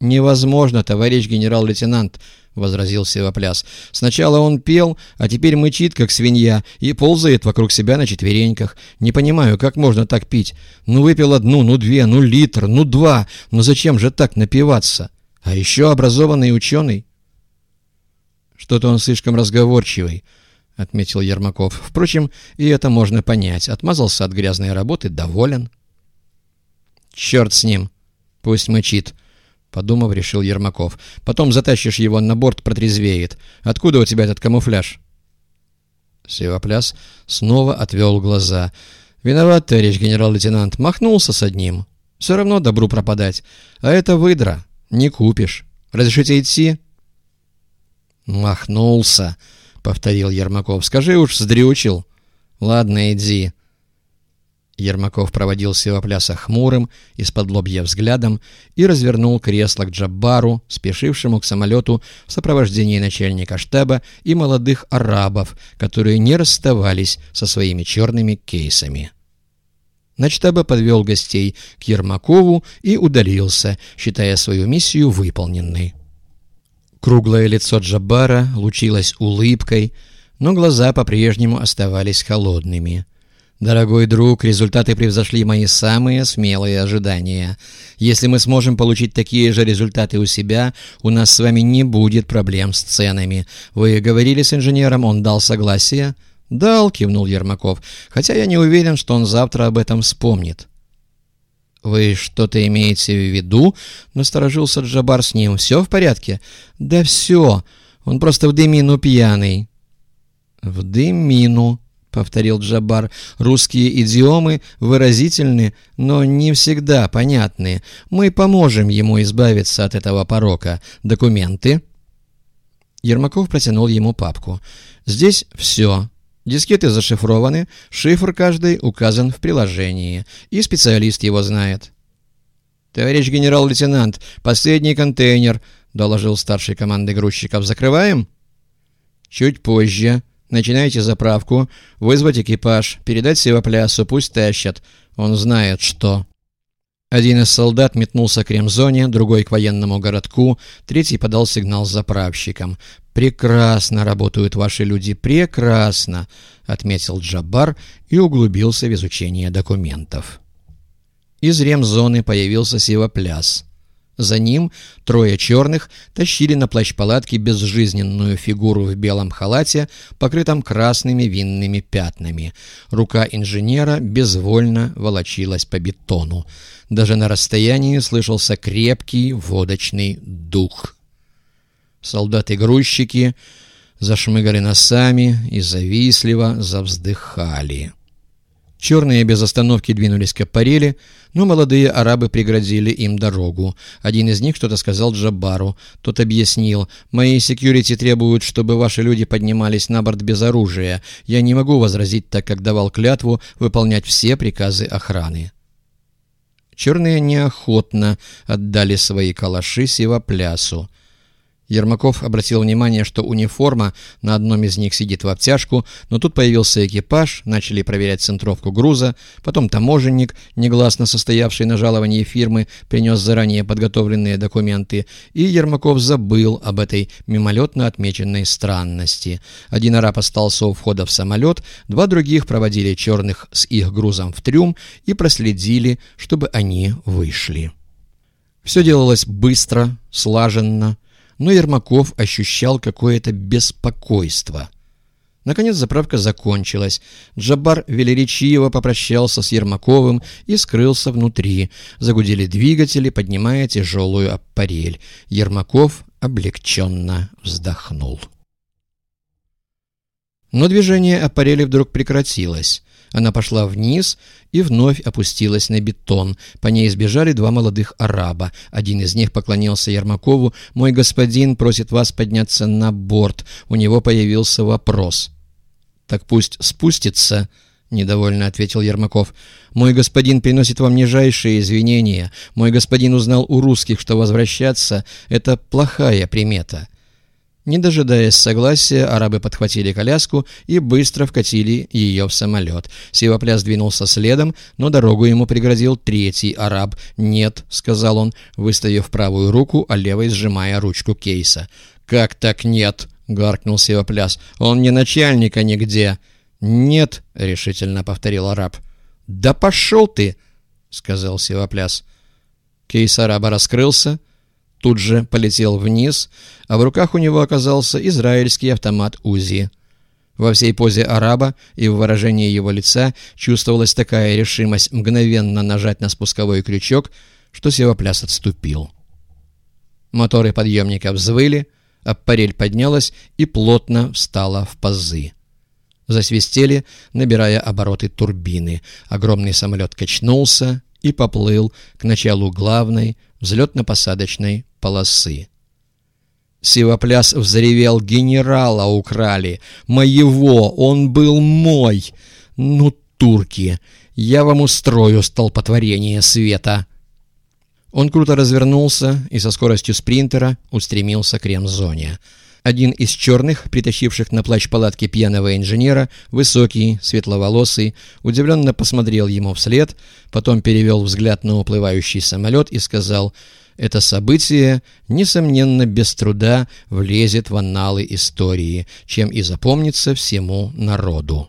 «Невозможно, товарищ генерал-лейтенант», — возразил Севопляс. «Сначала он пел, а теперь мычит, как свинья, и ползает вокруг себя на четвереньках. Не понимаю, как можно так пить? Ну, выпил одну, ну, две, ну, литр, ну, два. Ну, зачем же так напиваться? А еще образованный ученый». «Что-то он слишком разговорчивый», — отметил Ермаков. «Впрочем, и это можно понять. Отмазался от грязной работы, доволен». «Черт с ним! Пусть мычит!» Подумав, решил Ермаков. «Потом затащишь его на борт, протрезвеет. Откуда у тебя этот камуфляж?» Севопляс снова отвел глаза. «Виноват, товарищ генерал-лейтенант. Махнулся с одним. Все равно добру пропадать. А это выдра. Не купишь. Разрешите идти?» «Махнулся», — повторил Ермаков. «Скажи уж, сдрючил». «Ладно, иди». Ермаков проводил Севопляса хмурым, из-под лобья взглядом и развернул кресло к Джаббару, спешившему к самолету в сопровождении начальника штаба и молодых арабов, которые не расставались со своими черными кейсами. Начтаба подвел гостей к Ермакову и удалился, считая свою миссию выполненной. Круглое лицо Джаббара лучилось улыбкой, но глаза по-прежнему оставались холодными — Дорогой друг, результаты превзошли мои самые смелые ожидания. Если мы сможем получить такие же результаты у себя, у нас с вами не будет проблем с ценами. Вы говорили с инженером, он дал согласие? Дал, кивнул Ермаков, хотя я не уверен, что он завтра об этом вспомнит. «Вы что-то имеете в виду?» — насторожился Джабар с ним. «Все в порядке?» «Да все. Он просто в дымину пьяный». «В дымину», — повторил Джабар. «Русские идиомы выразительны, но не всегда понятны. Мы поможем ему избавиться от этого порока. Документы?» Ермаков протянул ему папку. «Здесь все. Дискеты зашифрованы, шифр каждый указан в приложении, и специалист его знает». «Товарищ генерал-лейтенант, последний контейнер», — доложил старший команды грузчиков. «Закрываем?» «Чуть позже», Начинайте заправку, вызвать экипаж, передать Севоплясу, пусть тащат. Он знает, что... Один из солдат метнулся к ремзоне, другой к военному городку, третий подал сигнал заправщикам. «Прекрасно работают ваши люди, прекрасно!» — отметил Джабар и углубился в изучение документов. Из ремзоны появился Севопляс. За ним трое черных тащили на плащ палатки безжизненную фигуру в белом халате, покрытом красными винными пятнами. Рука инженера безвольно волочилась по бетону. Даже на расстоянии слышался крепкий водочный дух. Солдаты-грузчики зашмыгали носами и завистливо завздыхали. Черные без остановки двинулись к аппарели, но молодые арабы преградили им дорогу. Один из них что-то сказал Джаббару. Тот объяснил, «Мои секьюрити требуют, чтобы ваши люди поднимались на борт без оружия. Я не могу возразить, так как давал клятву выполнять все приказы охраны». Черные неохотно отдали свои калаши сивоплясу. Ермаков обратил внимание, что униформа на одном из них сидит в обтяжку, но тут появился экипаж, начали проверять центровку груза, потом таможенник, негласно состоявший на жаловании фирмы, принес заранее подготовленные документы, и Ермаков забыл об этой мимолетно отмеченной странности. Один араб остался у входа в самолет, два других проводили черных с их грузом в трюм и проследили, чтобы они вышли. Все делалось быстро, слаженно, но Ермаков ощущал какое-то беспокойство. Наконец заправка закончилась. Джабар велеречиво попрощался с Ермаковым и скрылся внутри. Загудели двигатели, поднимая тяжелую аппарель. Ермаков облегченно вздохнул. Но движение аппарели вдруг прекратилось. Она пошла вниз и вновь опустилась на бетон. По ней сбежали два молодых араба. Один из них поклонился Ермакову. «Мой господин просит вас подняться на борт. У него появился вопрос». «Так пусть спустится», — недовольно ответил Ермаков. «Мой господин приносит вам нижайшие извинения. Мой господин узнал у русских, что возвращаться — это плохая примета». Не дожидаясь согласия, арабы подхватили коляску и быстро вкатили ее в самолет. Сивопляс двинулся следом, но дорогу ему преградил третий араб. «Нет», — сказал он, выставив правую руку, а левой сжимая ручку кейса. «Как так нет?» — гаркнул Сивопляс. «Он не начальника нигде». «Нет», — решительно повторил араб. «Да пошел ты!» — сказал Сивопляс. Кейс араба раскрылся, тут же полетел вниз, а в руках у него оказался израильский автомат УЗИ. Во всей позе араба и в выражении его лица чувствовалась такая решимость мгновенно нажать на спусковой крючок, что севопляс отступил. Моторы подъемника взвыли, аппарель поднялась и плотно встала в пазы. Засвистели, набирая обороты турбины. Огромный самолет качнулся и поплыл к началу главной взлетно-посадочной полосы. Сивопляс взревел «Генерала украли! Моего! Он был мой! Ну, турки! Я вам устрою столпотворение света!» Он круто развернулся и со скоростью спринтера устремился к ремзоне. Один из черных, притащивших на плащ палатки пьяного инженера, высокий, светловолосый, удивленно посмотрел ему вслед, потом перевел взгляд на уплывающий самолет и сказал «Это событие, несомненно, без труда влезет в анналы истории, чем и запомнится всему народу».